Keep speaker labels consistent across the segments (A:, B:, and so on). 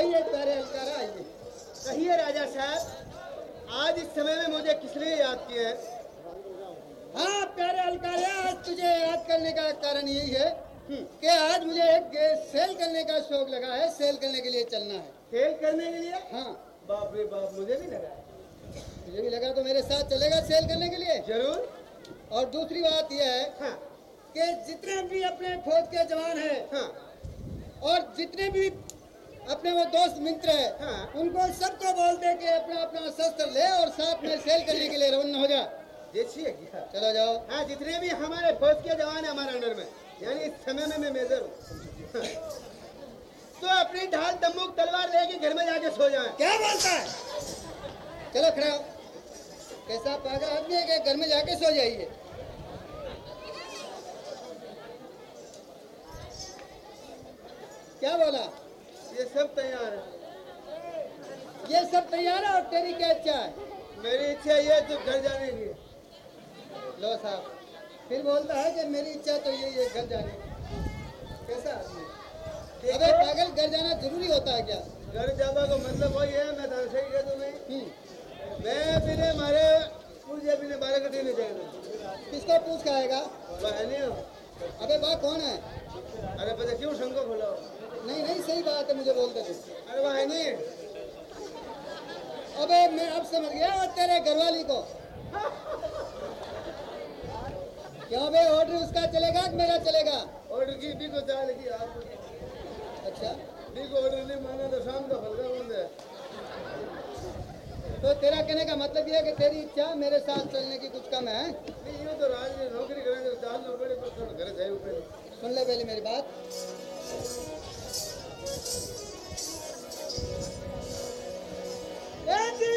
A: आइए प्यारे अलकारा आइए।
B: कहिए राजा साहब आज इस समय में मुझे किसने याद किए हैं?
A: हाँ प्यारे अलकारा आज तुझे याद करने का कारण यही है कि आज मुझे एक सेल करने का शौक लगा है सेल करने के लिए चलना है।
B: खेल करने के लिए?
A: हाँ।
B: बाप रे बाप मुझे भी लगा। है।
A: मुझे भी लगा तो मेरे साथ चलेगा सेल करने के लिए।
B: ज़रूर।
A: और दूसरी बात यह है
B: हाँ।
A: कि जितने भी अपने फौज के जवान हैं
B: हाँ।
A: और जितने भी अपने वो दोस्त मित्र है
B: हाँ।
A: उनको सबको बोल दे कि अपना अपना शस्त्र ले और साथ में सेल करने के लिए रवाना हो जा।
B: देखिए
A: चलो जाओ।
B: हाँ जितने भी हमारे फौज के जवान है हमारे अंडर में यानी इस समय में मैं मेजर हूँ। तो अपनी ढाल तम्बूक तलवार लेके घर में जाके सो जाए।
A: क्या बोलता है? चलो खड़ा हो। कैसा पागल आदमी है कि घर में जाके सो जाइए? क्या बोला?
B: ये सब तैयार है।
A: ये सब तैयार है और तेरी क्या इच्छा है?
B: मेरी इच्छा ये है तो घर जाने की।
A: लो साहब फिर बोलता है कि मेरी इच्छा तो यही है घर जाने की। कैसा? आदमी अबे पागल घर जाना ज़रूरी होता है क्या?
B: घर जाबा का मतलब वही है मैं तो सही कह तुम्हें
A: हम्म,
B: मैं बिने मारे पूछ मुझे बिने बारह कटी नहीं जाएगा।
A: किसको पूछ खाएगा
B: वह नहीं
A: अबे वाह कौन है?
B: अरे पता क्यों शंको खोला? हो?
A: नहीं नहीं सही बात है मुझे बोलते थे।
B: अरे वह नहीं
A: अबे मैं अब समझ गया तेरे घरवाली को। क्यों बे ऑर्डर उसका चलेगा कि मेरा चलेगा?
B: ऑर्डर की भी को चाल की आप
A: अच्छा।
B: भी को ऑर्डर नहीं माना तो शाम का फलका बंद है।
A: तो तेरा कहने का मतलब ये है कि तेरी इच्छा मेरे साथ चलने की कुछ कम है
B: नहीं यूँ तो राज नौकरी करेंगे तो चाल नौकरी पर घर जाए ऊपर।
A: सुन ले पहले मेरी बात। मर्ज़ी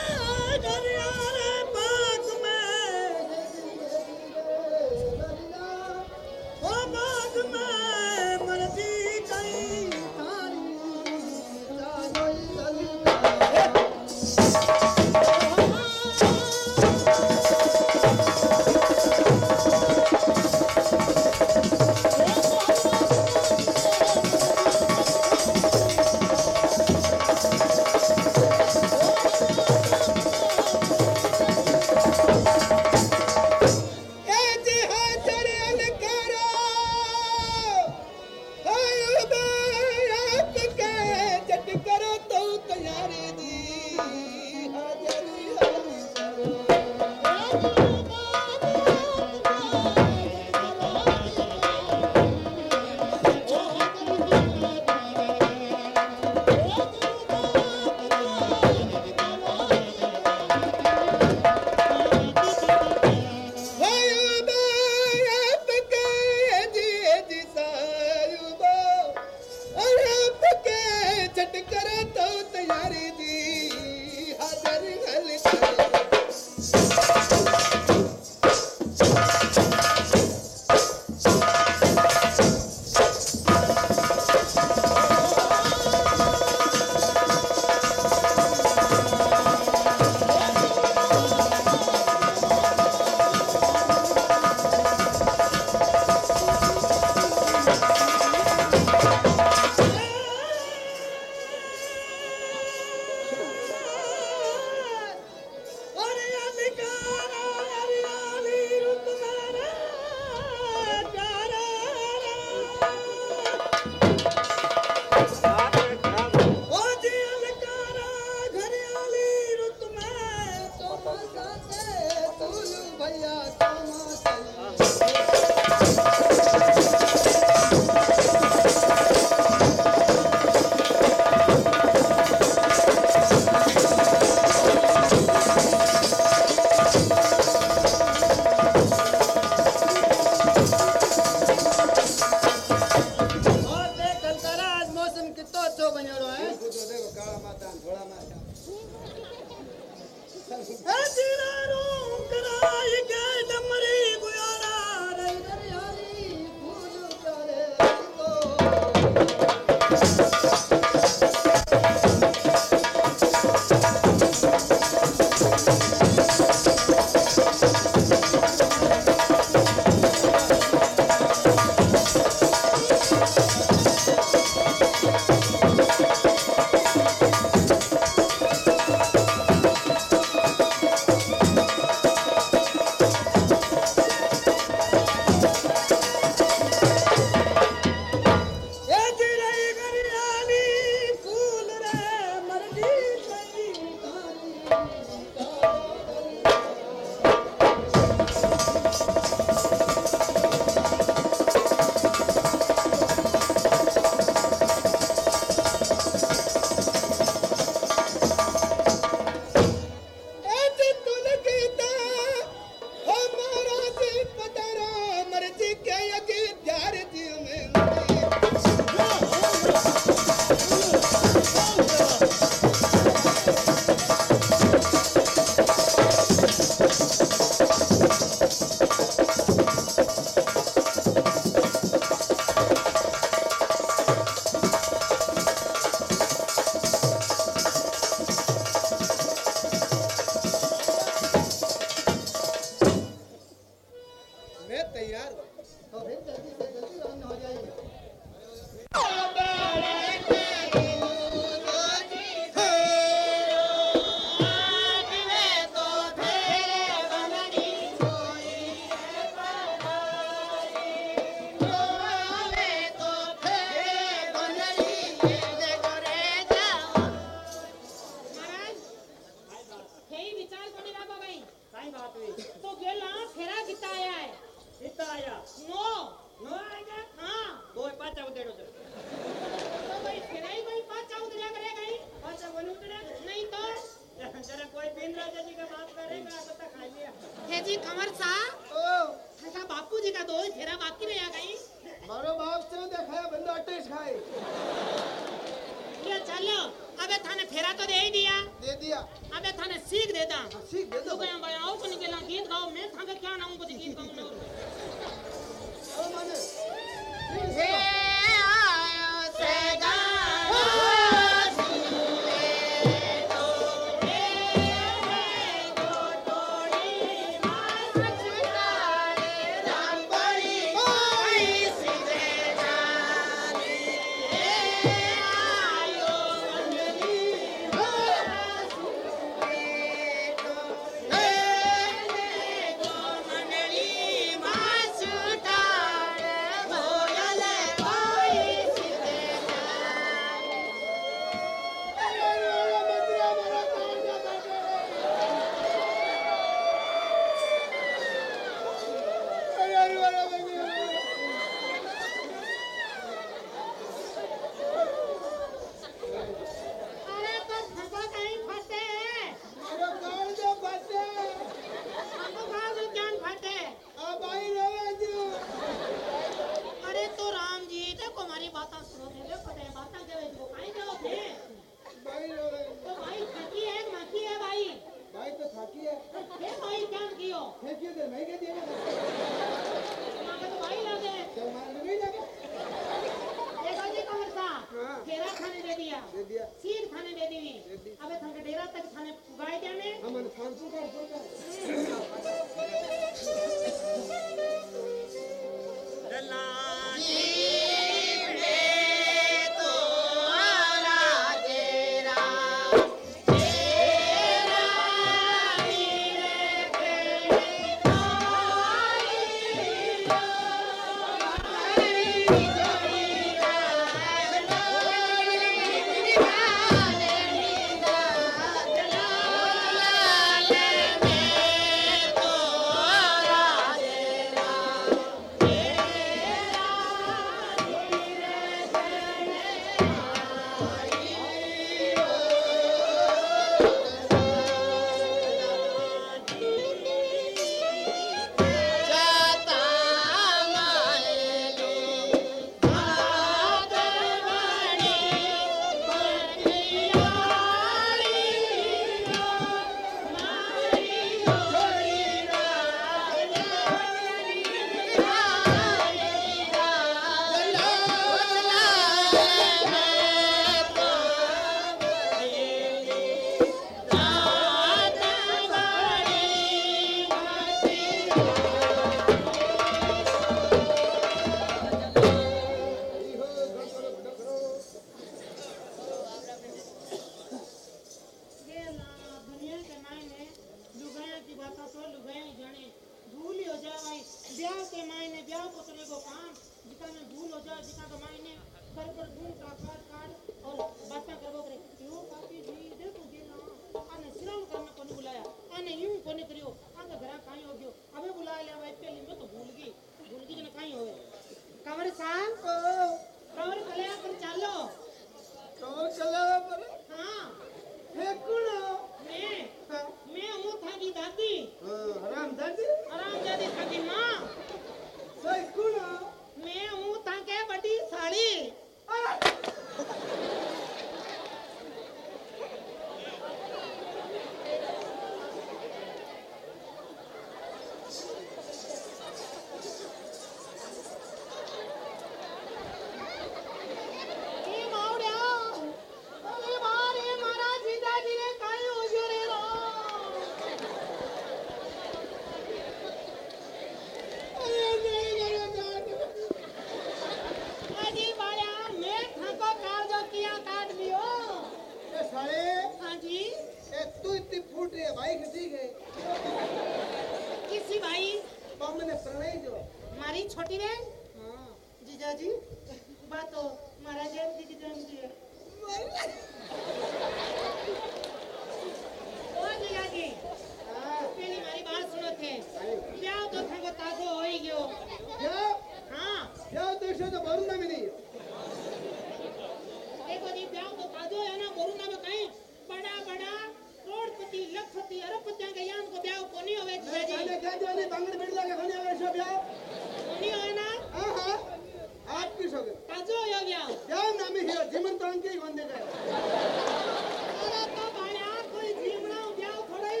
B: जीवना
C: ब्याह। थोड़ा ही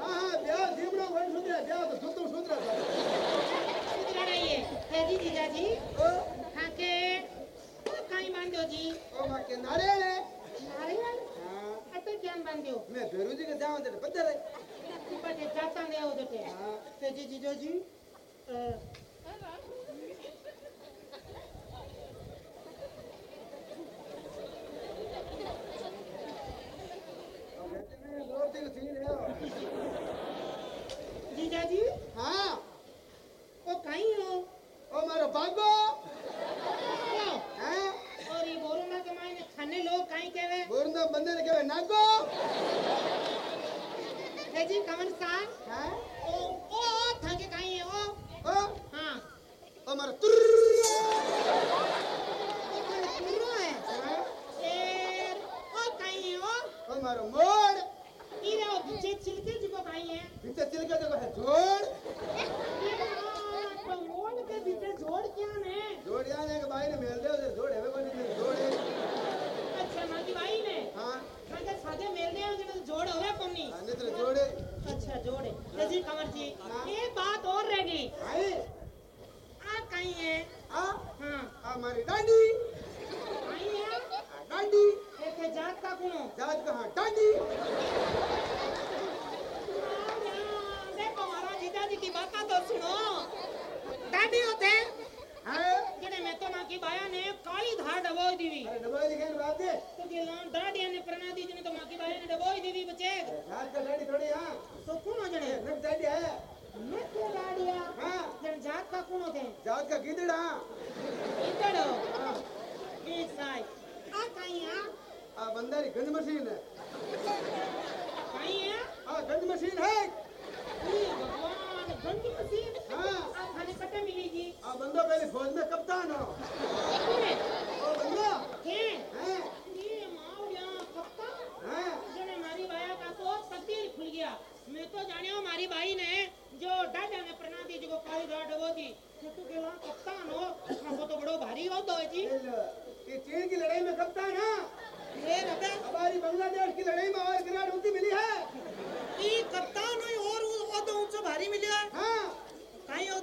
B: हाँ हाँ जीवना ब्याह तो सुधरा
C: रही है। जी जीजाजी के? कहीं बांधो जी?
B: ओ माँ के नारियल है।
C: नारियल?
B: हाँ।
C: अटे क्या बांधो
B: मैं भेरू जी के जाऊँ तेरे पत्थर है।
C: बटे जाता ने हो। जटे
B: हाँ
C: ते जी
B: ने दो दिन सीन है
C: ओ कहीं हो
B: ओ मारो बागो हाँ
C: और ये बोरुना के मायने खाने लोग कहीं केवे
B: बोरना बंदे ने कहे नागो
C: है जी कमन साहब
B: हाँ?
C: ओ ओ थाके कहीं है ओ।
B: ओ?
C: हाँ।
B: ओ मारो
C: थाने पूरो है।
B: हाँ?
C: ओ कहीं है ओ।
B: ओ मारो मोड़
C: इरे ओ पीछे छिलके जिको कहीं है।
B: पीछे चिल के है जोड़
C: ये हाँ, तो मोड़ के पीछे जोड़ क्या ने?
B: जोड़ याने के भाई ने मेल दे उधर जोड़ है वे कोनी ने जोड़ है
C: अच्छा मागी भाई ने
B: हाँ
C: मागे सादे मेल तो जोड़ होवे कोनी
B: हाँ जोड़। है
C: अच्छा जोड़े। जी कमर जी। एक बात और रह गई।
B: आई
C: आ कहीं है?
B: आ?
C: हाँ।
B: आ मारी डांडी।
C: कहीं है
B: डांडी।
C: एक जात का कुनो
B: जात कहाँ डांडी।
C: देखो महाराज जीजाजी की बात तो सुनो। दादी होते
B: हाँ।
C: माँ की बाया ने काली धार डबोई दीवी।
B: अरे डबल लिखे बात है?
C: तो के लान दादी ने प्रणादी जने तो माँ की बाया ने डबोई दीवी बचे
B: जात का डांडी थोड़ी हाँ।
C: तो कौन हो जने
B: नक डांडी है।
C: मैं तो दादिया
B: हाँ?
C: जन जात का कौन होते
B: जात का गिदड़ा
C: इधर
B: हाँ?
C: एक साई। आ कहीं आ
B: आ बंदारी गंज मशीन है।
C: कहीं है?
B: आ गंज मशीन। है।
C: ये भगवान गंदी
B: हाँ
C: आ मिलेगी
B: आ बंदा पहले फौज में कप्तान हो ओ बंदा
C: के
B: हैं
C: ये मावड़िया कप्तान
B: हैं
C: जने मारी बाया का तो तकदीर खुल गया मैं तो जानियो मारी बाई ने जो डाडा ने प्रणादी जो काली दाड़ डबो दी तो तू के वहाँ कप्तान हो हमको तो बड़ो भारी हो तो जी
B: ये चीन की लड़ाई में कप्तान है
C: ये
B: हमारी बांग्लादेश की लड़ाई में और मिली है
C: कप्तान और वो ऊँचा भारी मिलिया
B: हाँ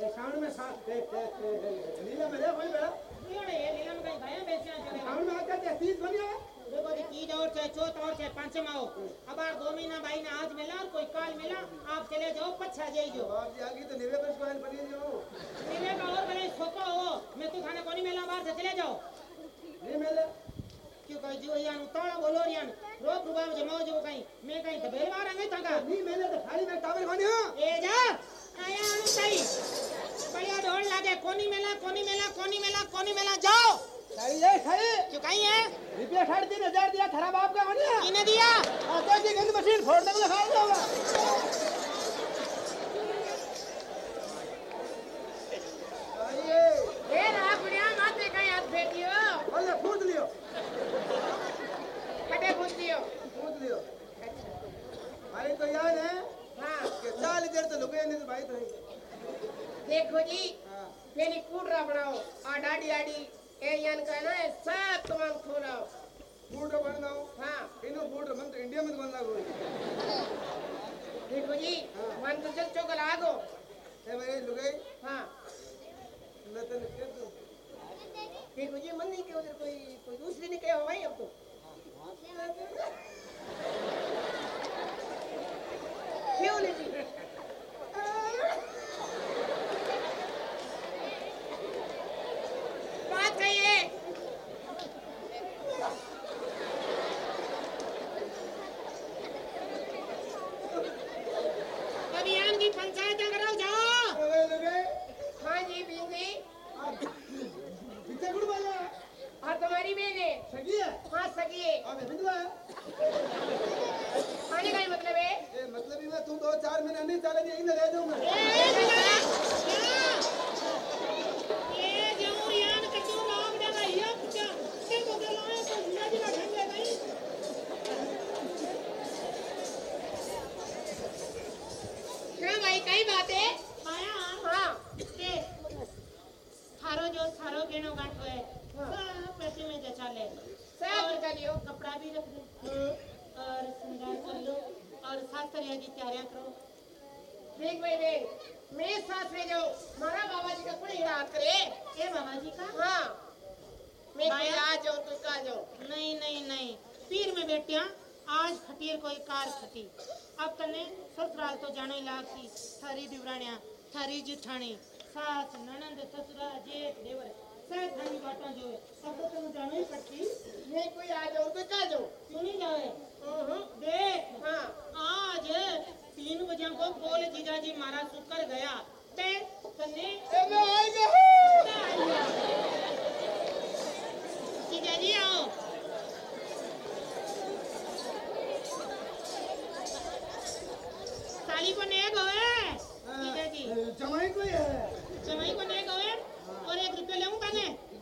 C: निशान में साथ नीला में रे कोई बेड़ा नीला में
B: ये में कहीं भाया बेचिया चले निशान में
C: आकर
B: के तीस बनिया
C: देखो जी की और चाहे चौथ और चाहे पांचम आओ अब आर दो महीना भाई ना आज मिला और कोई काल मिला आप चले जाओ पछा जाई
B: जो आप जी आगे तो नीले पर स्वाइन बनी जाओ
C: नीले का और बने सोको हो मैं तो खाने को नहीं मिला बाहर से चले जाओ
B: नहीं मिला
C: क्यों कहीं जो यान उतावड़ा बोलो यान रोक रुबाब जमाओ जो कहीं। मैं कहीं दबेल मार आंगे तंगा
B: नहीं मिले तो खाली में टावर बनी हो।
C: ए जा आया अनु सही। बढ़िया ढोल लागे कोनी मेला कोनी मेला कोनी मेला कोनी मेला जाओ।
B: साड़ी ये साड़ी
C: क्यों कहीं है?
B: रुपया साढ़े तीन हज़ार दिया खराब आपका बनी है?
C: किने दिया?
B: हाँ तो जी गंद मशीन फोड़ दे खा जाओगा आइए
C: ए रा बुढ़िया माथे कहीं हाथ फेंकियो
B: बोले फूट लियो
C: कटे पूछ लियो
B: फूट लियो भाई तो याद है
C: हाँ
B: कि चाल देर तो लुके नहीं तो भाई तो
C: देखो जी मेरी कूड़ा बनाओ। आ डाडी डाडी ए यान का ना सब तमाम
B: खोलाओ। बूट बनाओ?
C: हाँ।
B: इनो बूट मन तो इंडिया में तो बनना को
C: देखो जी हाँ। मन तो चल चोक लागो
B: ए भाई लुगाई।
C: हाँ।
B: मैं तो निकल तू
C: देखो जी मन नहीं के उधर कोई कोई दूसरे ने कहा भाई अब तो।
B: हाँ।
C: क्यों नहीं जी? जो थारो गेनो है। सब पैसे में जचा ले। सब जचा लियो। कपड़ा भी रख दे। और श्रृंगार कर लो। और शास्त्र की तैयारियाँ करो। देख भाई देख। मेरे साथ ले जाओ। मारा बाबा जी का कोई याद करे। ए बाबा जी का? हाँ। मैं आ जाओ तो का जाओ। नहीं नहीं नहीं। पीर में बेटिया आज खटीर कोई कार खटी। अब तने ससुराल तो जानो ही लाग थी थारी दिवराणिया थारी जुठाणी सास ननंद ससुरा जेठ देवर। है। अब तो ही आ तो का जाओ। क्यों नहीं जाए। देख हाँ। आज तीन बजे को बोल जीजा जी मारा सुकर गया। ते तने
B: मैं आएगा
C: जीजा जी आओ। साली को नेक जीजा जी
B: जमाई कोई है।
C: जमाई को नेक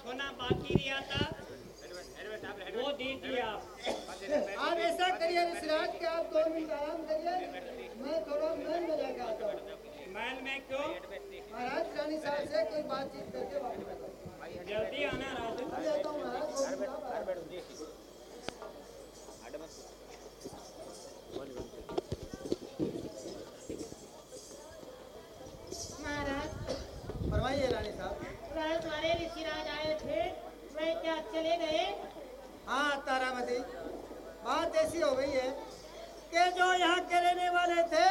B: सोना
D: बाकी रिया था वो दे दिया।
A: आप ऐसा करिए सिराज के आप दो मिनट आराम करिए। मैं थोड़ा महल में जाके आता हूँ।
D: महल में क्यों?
A: महाराज रानी साहब से कोई बातचीत करके वापस
D: जल्दी आना
A: राजू। जाता हूँ महाराज फरमाइए रानी साहब
C: कल तुम्हारे ऋषिराज आए थे वे क्या चले गए।
A: हाँ तारामती बात ऐसी हो गई है कि जो यहाँ के रहने वाले थे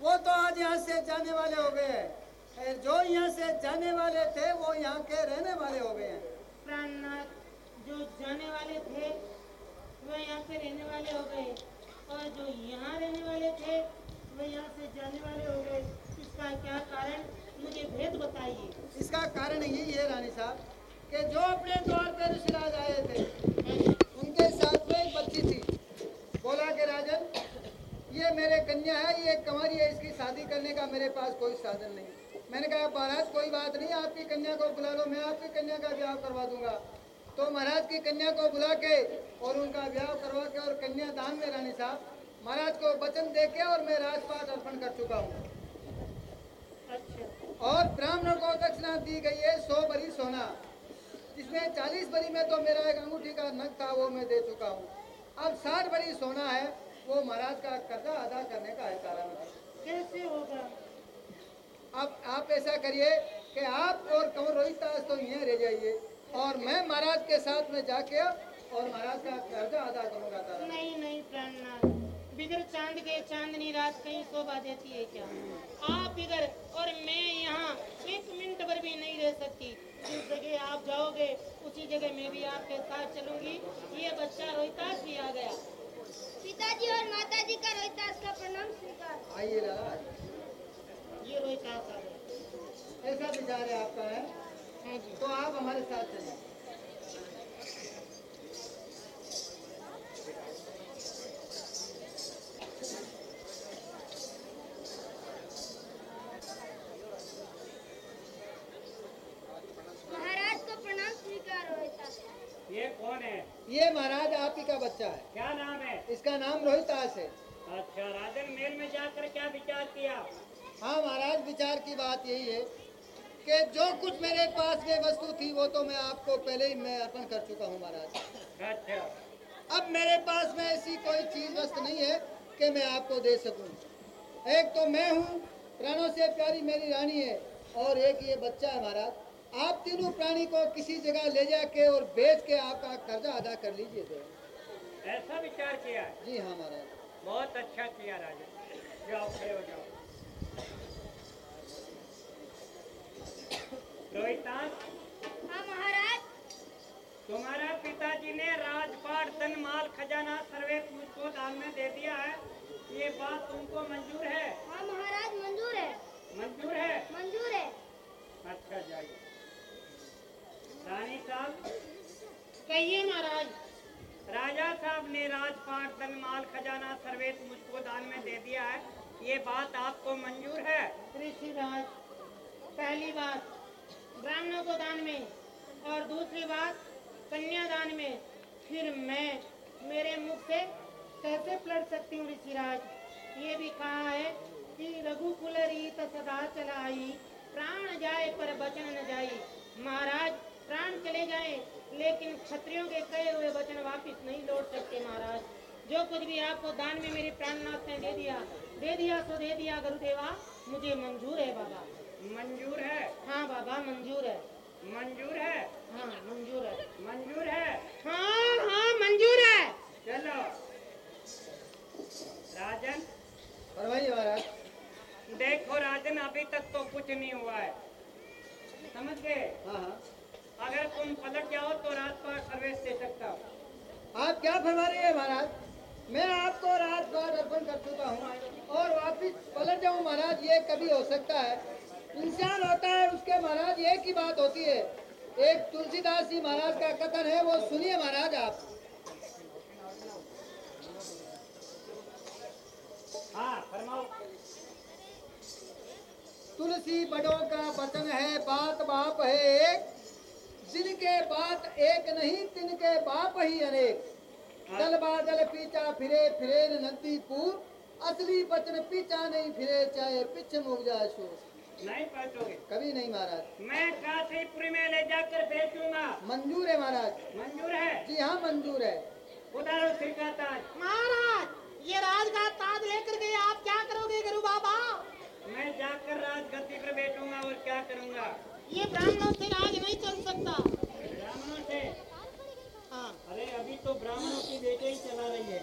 A: वो तो आज यहाँ से जाने वाले हो गए हैं। और जो यहाँ से जाने वाले थे वो यहाँ के रहने वाले हो गए हैं।
C: प्राणनाथ जो जाने वाले थे वे यहाँ से रहने वाले हो गए। और जो यहाँ रहने वाले थे वे यहाँ से जाने वाले हो गए। इसका क्या कारण? मुझे भेद बताइए।
A: इसका कारण यही है रानी साहब कि जो अपने द्वार पर ऋषिराज आए थे उनके साथ में एक बच्ची थी। बोला कि राजन ये मेरे कन्या है ये कंवारी है इसकी शादी करने का मेरे पास कोई साधन नहीं। मैंने कहा महाराज कोई बात नहीं आपकी कन्या को बुला लो मैं आपकी कन्या का ब्याह करवा दूँगा। तो महाराज की कन्या को बुला के और उनका ब्याह करवा के और कन्या दान में रानी साहब महाराज को वचन दे के और मैं राजपाट अर्पण कर चुका हूँ।
C: अच्छा।
A: और ब्राह्मणों को दक्षिणा दी गई है सौ बरी सोना। जिसमें चालीस बरी में तो मेरा एक अंगूठी का नग था वो मैं दे चुका हूँ। अब साठ बरी सोना है वो महाराज का कर्जा अदा करने का है कारण
C: कैसे होगा?
A: अब आप ऐसा करिए कि आप और कंवर रोहित दास तो यहाँ रह जाइए और मैं महाराज के साथ में जाके और महाराज का कर्जा अदा करूँगा
C: नहीं नहीं प्राणनाथ। बिगर चाँद के चांदनी रात कहीं शोभा देती है क्या? आप बिगर और मैं यहाँ एक मिनट पर भी नहीं रह सकती। जिस जगह आप जाओगे उसी जगह मैं भी आपके साथ चलूँगी। ये बच्चा रोहितास भी आ गया।
E: पिताजी और माताजी का रोहितास का प्रणाम स्वीकार।
A: आइए
C: ये रोहितास आ गया।
A: ऐसा विचार है आपका है?
C: हाँ
A: तो आप हमारे साथ चलिए
E: महाराज को प्रणाम स्वीकार रोहितास
D: ये कौन है
A: ये महाराज आप ही का बच्चा है
D: क्या नाम है
A: इसका नाम रोहितास है
D: अच्छा राजन मेल में जाकर क्या विचार किया
A: हाँ महाराज विचार की बात यही है कि जो कुछ मेरे पास में वस्तु थी वो तो मैं आपको पहले ही मैं अर्पण कर चुका हूँ महाराज।
D: अच्छा।
A: अब मेरे पास में ऐसी कोई चीज़ वस्तु नहीं है कि मैं आपको दे सकूँ। एक तो मैं हूँ प्राणों से प्यारी मेरी रानी है और एक ये बच्चा है महाराज। आप तीनों प्राणी को किसी जगह ले जाके और बेच के आपका कर्जा अदा कर लीजिए तो
D: ऐसा विचार किया
A: जी हाँ महाराज।
D: बहुत अच्छा किया राजन जाओ हो जाओ। रोहितास
E: हाँ महाराज
D: तुम्हारा पिताजी ने राजपाट धन माल खजाना सर्वे मुझको दान में दे दिया है ये बात तुमको मंजूर है
E: हाँ महाराज मंजूर है
D: मंजूर है
E: मंजूर है
D: अच्छा जाइए रानी साहब
C: कहिए महाराज
D: राजा साहब ने राजपाट धन माल खजाना सर्वेत मुझको दान में दे दिया है ये बात आपको मंजूर है
C: ऋषिराज पहली बात ब्राह्मणों को दान में और दूसरी बात, कन्यादान में। फिर मैं मेरे मुख से कैसे पलट सकती हूँ ऋषिराज? ये भी कहा है कि रघुकुल रीत सदा चलाई, प्राण जाए पर बचन न जाई महाराज, प्राण चले जाए, लेकिन क्षत्रियों के कहे हुए वचन वापिस नहीं लौट सकते महाराज। जो कुछ भी आपको दान में मेरे प्राणनाथ ने दे दिया दे दिया सो दे दिया गुरुदेवा, मुझे मंजूर है बाबा।
D: मंजूर है।
C: हाँ बाबा मंजूर है।
D: मंजूर है।
C: हाँ मंजूर है।
D: मंजूर है।
C: हाँ हाँ मंजूर है।
D: चलो। राजन।
A: फरमाइए महाराज।
D: देखो राजन अभी तक तो कुछ नहीं हुआ है। समझ गए?
A: हाँ हाँ।
D: अगर तुम पलट जाओ तो राजपाट सर्विस दे सकता हूँ।
A: आप क्या फरमा रहे हैं महाराज? मैं आपको रात बार अर्पण कर चुका हूँ और वापिस पलट जाऊँ महाराज ये कभी हो सकता है। इंसान होता है उसके महाराज एक ही बात होती है। एक तुलसीदास जी महाराज का कथन है वो सुनिए महाराज आप।
D: हाँ
A: तुलसी बड़ों का वचन है बात बाप है एक। जिनके बात एक नहीं तिनके बाप ही अनेक। दल बादल पीछा फिरे फिरे न नदीपुर। असली बचन पीछा नहीं फिरे चाहे पिछ मुग जाए शोर।
D: नहीं पहुँचोगे।
A: कभी नहीं महाराज।
D: मैं काशीपुरी में ले जाकर बेचूँगा
A: मंजूर है महाराज।
D: मंजूर है?
A: जी हाँ मंजूर है।
D: उतारो सिर का ताज
C: महाराज ये राज का ताज लेकर के आप क्या करोगे गुरु बाबा?
D: मैं जाकर राज राजगद्दी पर बैठूँगा और क्या करूँगा?
C: ये ब्राह्मणों से राज नहीं चल सकता।
D: ब्राह्मणों से?
C: हाँ।
D: अरे अभी तो ब्राह्मणों की बेटे ही चला रही है।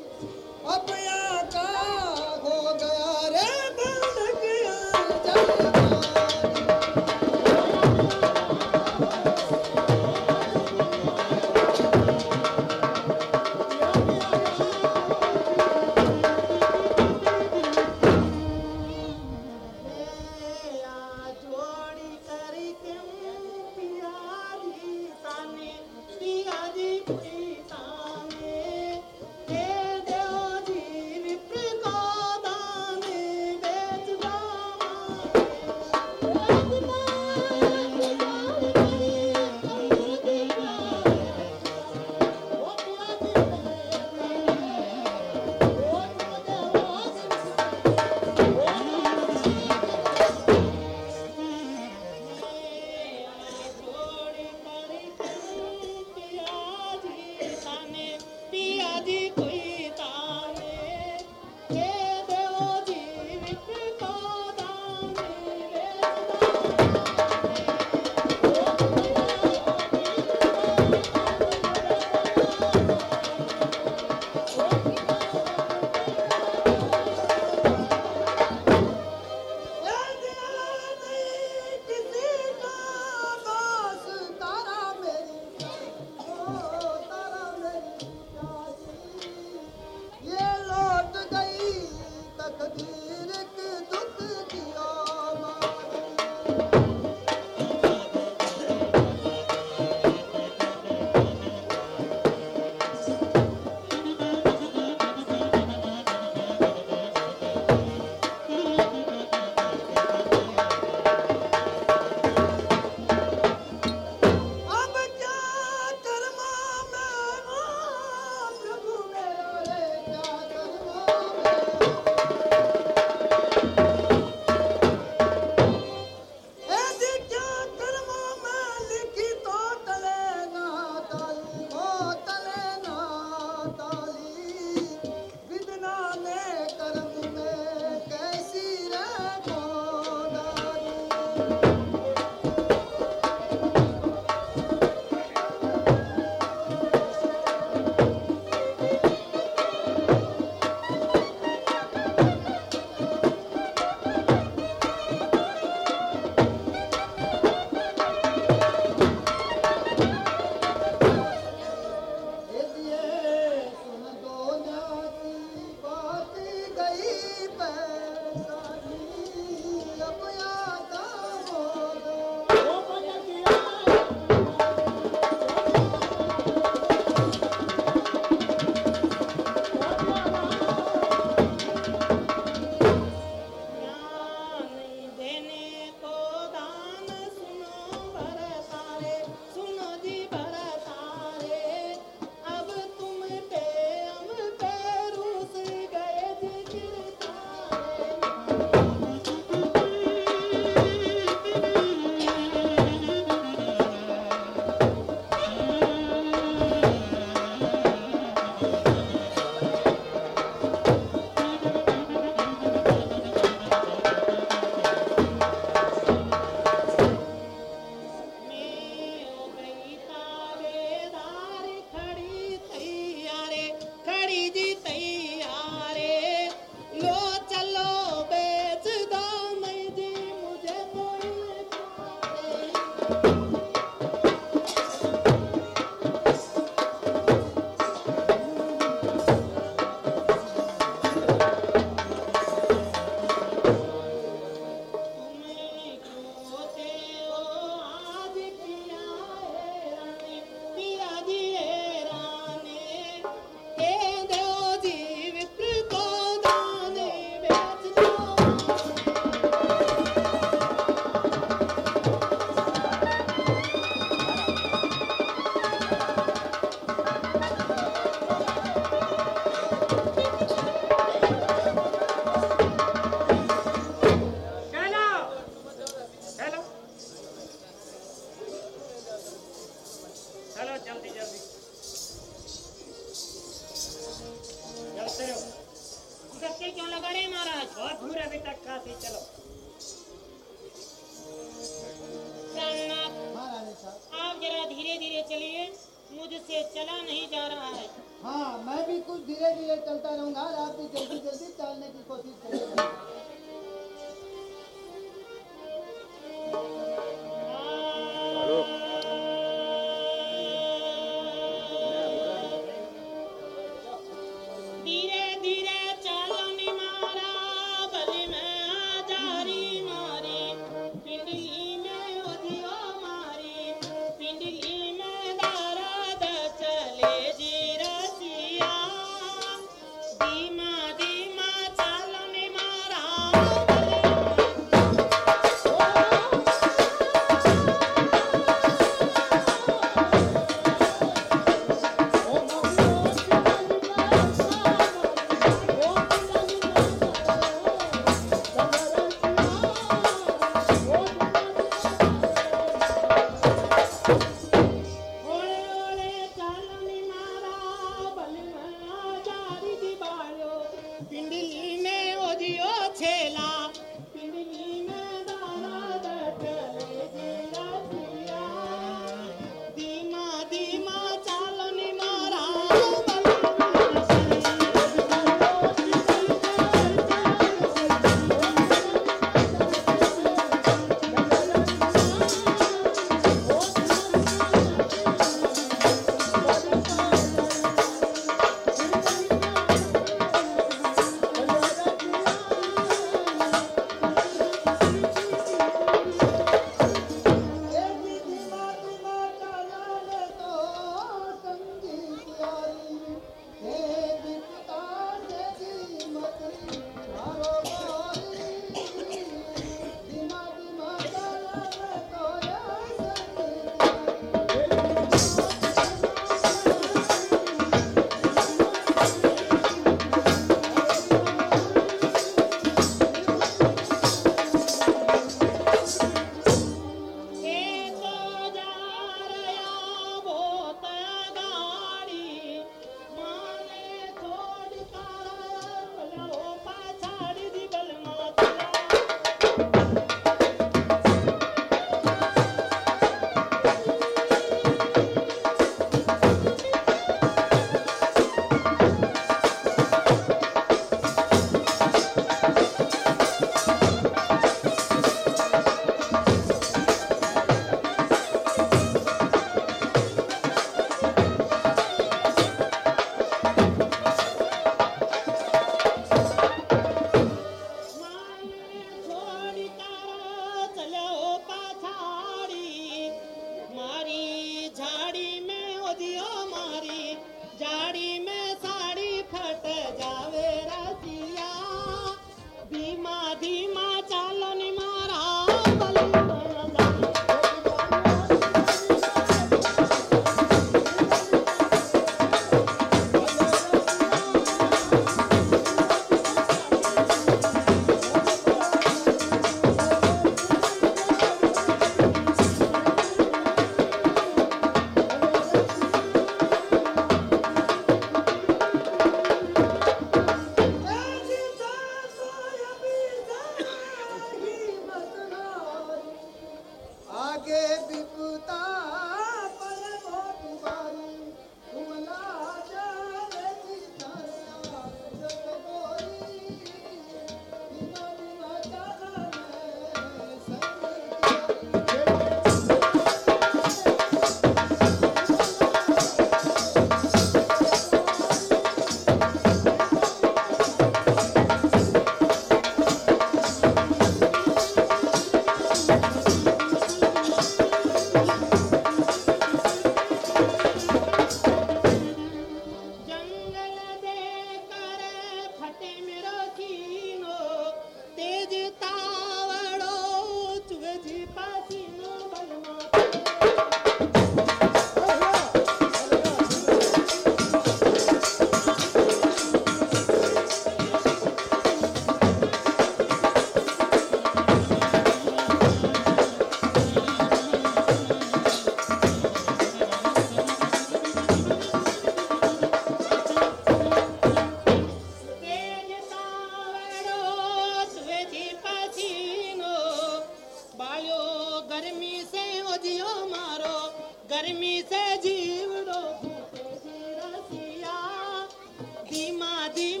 A: Vladimir.